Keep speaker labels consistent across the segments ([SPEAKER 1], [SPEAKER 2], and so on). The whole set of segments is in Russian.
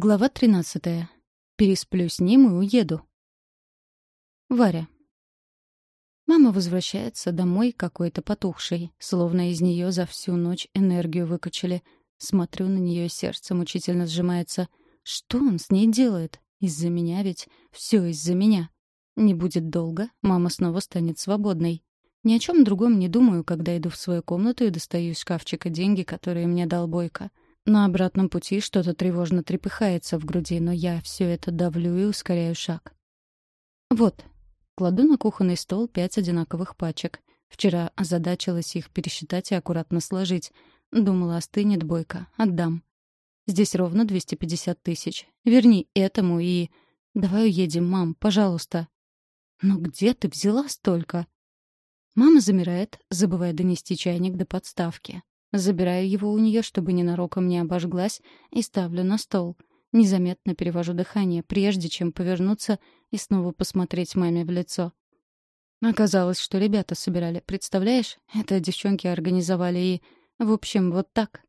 [SPEAKER 1] Глава 13. Пересплю с ним и уеду. Варя. Мама возвращается домой какой-то потухшей, словно из нее за всю ночь энергию выкачали. Смотрю на нее, сердце мучительно сжимается. Что он с ней делает? Из-за меня ведь. Все из-за меня. Не будет долго, мама снова станет свободной. Ни о чем другом не думаю, когда иду в свою комнату и достаю из шкафчика деньги, которые мне дал Бойко. На обратном пути что-то тревожно трепыхается в груди, но я все это давлю и ускоряю шаг. Вот. Кладу на кухонный стол пять одинаковых пачек. Вчера озадачилась их пересчитать и аккуратно сложить. Думала, остынет бойко. Отдам. Здесь ровно 250 тысяч. Верни этому и... Давай уедем, мам, пожалуйста. Но где ты взяла столько? Мама замирает, забывая донести чайник до подставки. Забираю его у нее, чтобы ненароком не обожглась, и ставлю на стол. Незаметно перевожу дыхание, прежде чем повернуться и снова посмотреть маме в лицо. Оказалось, что ребята собирали. Представляешь? Это девчонки организовали и... В общем, вот так.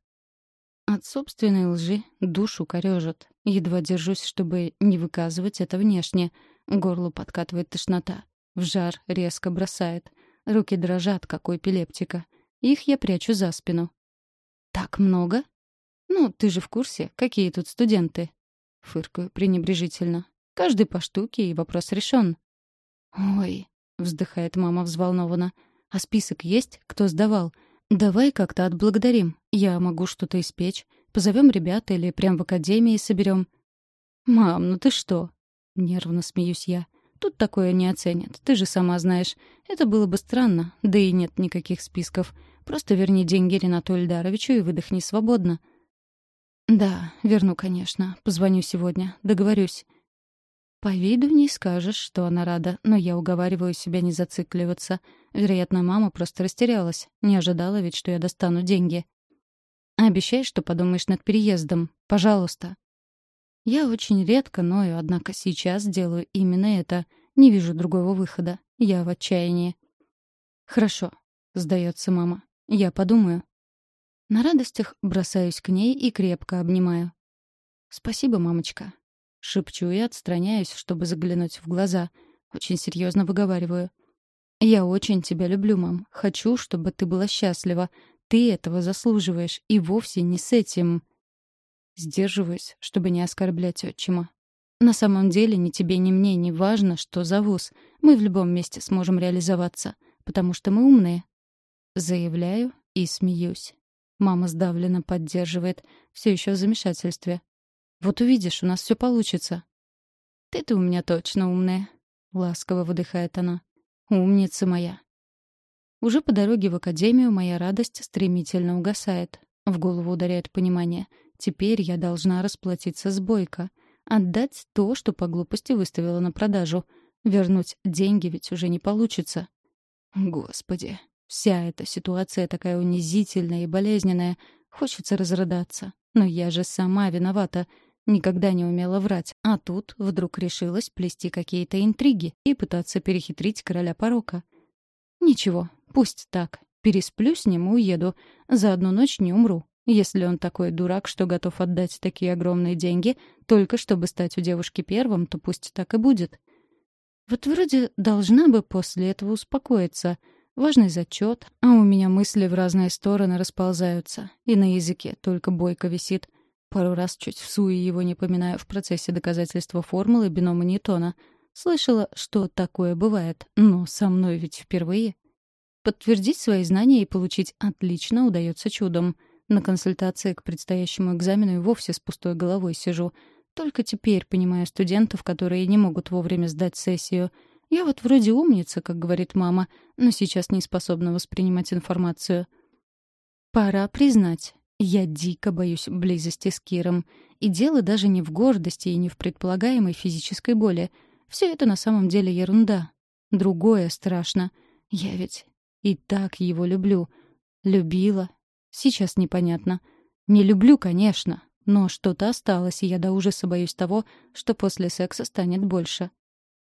[SPEAKER 1] От собственной лжи душу корёжит. Едва держусь, чтобы не выказывать это внешне. Горло подкатывает тошнота. В жар резко бросает. Руки дрожат, как у эпилептика. Их я прячу за спину. «Так много?» «Ну, ты же в курсе, какие тут студенты?» Фыркаю пренебрежительно. «Каждый по штуке, и вопрос решен». «Ой», — вздыхает мама взволнованно. «А список есть? Кто сдавал? Давай как-то отблагодарим. Я могу что-то испечь. Позовем ребят или прям в академии соберем». «Мам, ну ты что?» Нервно смеюсь я. Тут такое не оценят. Ты же сама знаешь. Это было бы странно. Да и нет никаких списков. Просто верни деньги Ренату Эльдаровичу и выдохни свободно. Да, верну, конечно. Позвоню сегодня. Договорюсь. По виду не скажешь, что она рада, но я уговариваю себя не зацикливаться. Вероятно, мама просто растерялась. Не ожидала ведь, что я достану деньги. Обещай, что подумаешь над переездом. Пожалуйста. Я очень редко ною, однако сейчас делаю именно это. Не вижу другого выхода. Я в отчаянии. «Хорошо», — сдается мама. «Я подумаю». На радостях бросаюсь к ней и крепко обнимаю. «Спасибо, мамочка». Шепчу и отстраняюсь, чтобы заглянуть в глаза. Очень серьезно выговариваю. «Я очень тебя люблю, мам. Хочу, чтобы ты была счастлива. Ты этого заслуживаешь, и вовсе не с этим...» Сдерживаюсь, чтобы не оскорблять отчима. На самом деле ни тебе, ни мне не важно, что за вуз. Мы в любом месте сможем реализоваться, потому что мы умные. Заявляю и смеюсь. Мама сдавленно поддерживает, все еще в замешательстве. Вот увидишь, у нас все получится. Ты-то у меня точно умная, ласково выдыхает она. Умница моя. Уже по дороге в академию моя радость стремительно угасает. В голову ударяет понимание — Теперь я должна расплатиться с Бойко. Отдать то, что по глупости выставила на продажу. Вернуть деньги ведь уже не получится. Господи, вся эта ситуация такая унизительная и болезненная. Хочется разрыдаться. Но я же сама виновата. Никогда не умела врать. А тут вдруг решилась плести какие-то интриги и пытаться перехитрить короля порока. Ничего, пусть так. Пересплю с ним и уеду. За одну ночь не умру. Если он такой дурак, что готов отдать такие огромные деньги, только чтобы стать у девушки первым, то пусть так и будет. Вот вроде должна бы после этого успокоиться. Важный зачет, а у меня мысли в разные стороны расползаются. И на языке только бойко висит. Пару раз чуть в суе его не поминаю в процессе доказательства формулы бинома Ньютона. Слышала, что такое бывает, но со мной ведь впервые. Подтвердить свои знания и получить отлично удается чудом — на консультации к предстоящему экзамену и вовсе с пустой головой сижу. Только теперь понимаю студентов, которые не могут вовремя сдать сессию. Я вот вроде умница, как говорит мама, но сейчас не способна воспринимать информацию. Пора признать, я дико боюсь близости с Киром. И дело даже не в гордости и не в предполагаемой физической боли. Все это на самом деле ерунда. Другое страшно. Я ведь и так его люблю. Любила Сейчас непонятно. Не люблю, конечно, но что-то осталось, и я до ужаса боюсь того, что после секса станет больше.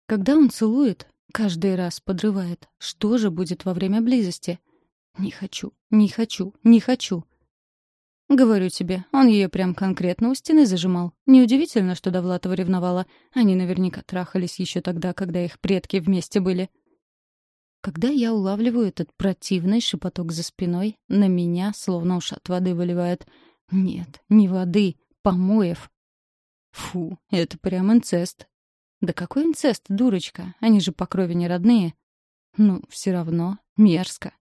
[SPEAKER 1] Когда он целует, каждый раз подрывает. Что же будет во время близости? Не хочу, не хочу, не хочу. Говорю тебе, он ее прям конкретно у стены зажимал. Неудивительно, что Довлатова ревновала. Они наверняка трахались еще тогда, когда их предки вместе были. Когда я улавливаю этот противный шепоток за спиной, на меня словно уж от воды выливает. Нет, не воды, помоев. Фу, это прям инцест. Да какой инцест, дурочка? Они же по крови не родные. Ну, все равно мерзко.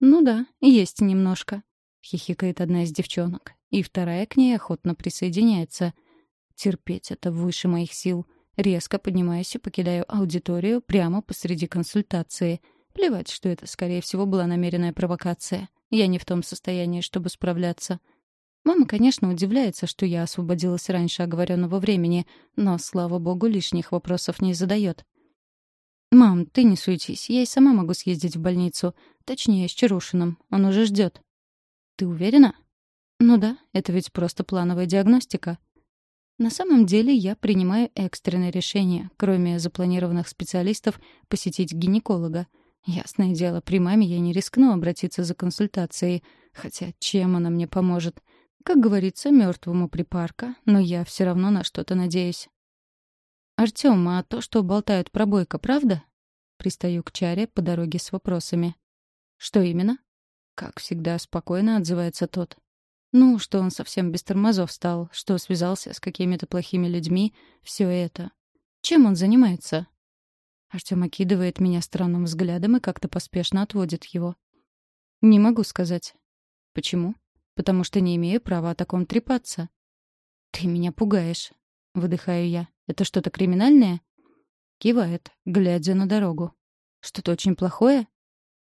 [SPEAKER 1] Ну да, есть немножко. — хихикает одна из девчонок, и вторая к ней охотно присоединяется. Терпеть это выше моих сил. Резко поднимаюсь и покидаю аудиторию прямо посреди консультации. Плевать, что это, скорее всего, была намеренная провокация. Я не в том состоянии, чтобы справляться. Мама, конечно, удивляется, что я освободилась раньше оговоренного времени, но, слава богу, лишних вопросов не задает. «Мам, ты не суетись, я и сама могу съездить в больницу. Точнее, с Чарушиным. Он уже ждет. Ты уверена? Ну да, это ведь просто плановая диагностика. На самом деле я принимаю экстренное решение, кроме запланированных специалистов, посетить гинеколога. Ясное дело, при маме я не рискну обратиться за консультацией, хотя чем она мне поможет? Как говорится, мертвому припарка, но я все равно на что-то надеюсь. «Артём, а то, что болтают про Бойко, правда?» Пристаю к Чаре по дороге с вопросами. «Что именно?» Как всегда, спокойно отзывается тот. Ну, что он совсем без тормозов стал, что связался с какими-то плохими людьми, все это. Чем он занимается? Артем окидывает меня странным взглядом и как-то поспешно отводит его. Не могу сказать. Почему? Потому что не имею права о таком трепаться. Ты меня пугаешь. Выдыхаю я. Это что-то криминальное? Кивает, глядя на дорогу. Что-то очень плохое?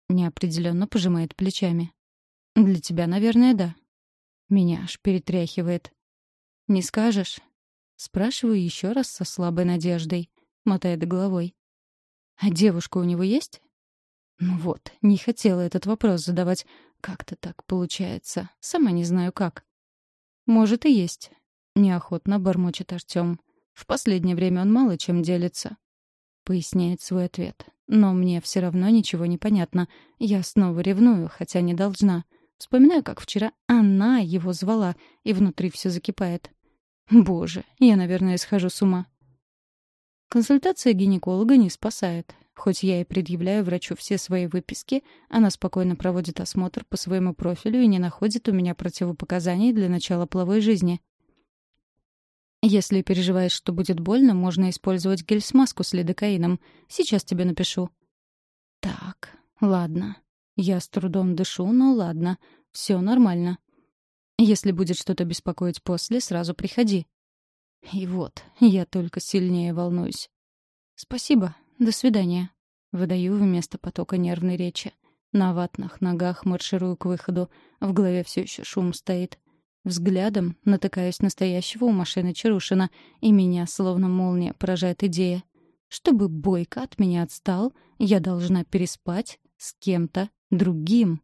[SPEAKER 1] Неопределенно пожимает плечами. «Для тебя, наверное, да». Меня аж перетряхивает. «Не скажешь?» Спрашиваю еще раз со слабой надеждой, мотает головой. «А девушка у него есть?» Ну вот, не хотела этот вопрос задавать. Как-то так получается. Сама не знаю как. «Может, и есть», — неохотно бормочет Артём. В последнее время он мало чем делится. Поясняет свой ответ. Но мне все равно ничего не понятно. Я снова ревную, хотя не должна. Вспоминаю, как вчера она его звала, и внутри все закипает. Боже, я, наверное, схожу с ума. Консультация гинеколога не спасает. Хоть я и предъявляю врачу все свои выписки, она спокойно проводит осмотр по своему профилю и не находит у меня противопоказаний для начала половой жизни. Если переживаешь, что будет больно, можно использовать гель-смазку с лидокаином. Сейчас тебе напишу. Так, ладно. Я с трудом дышу, но ладно. Все нормально. Если будет что-то беспокоить после, сразу приходи. И вот, я только сильнее волнуюсь. Спасибо. До свидания. Выдаю вместо потока нервной речи. На ватных ногах марширую к выходу. В голове все еще шум стоит. Взглядом натыкаюсь настоящего у машины Чарушина, и меня словно молния поражает идея. Чтобы Бойко от меня отстал, я должна переспать с кем-то другим.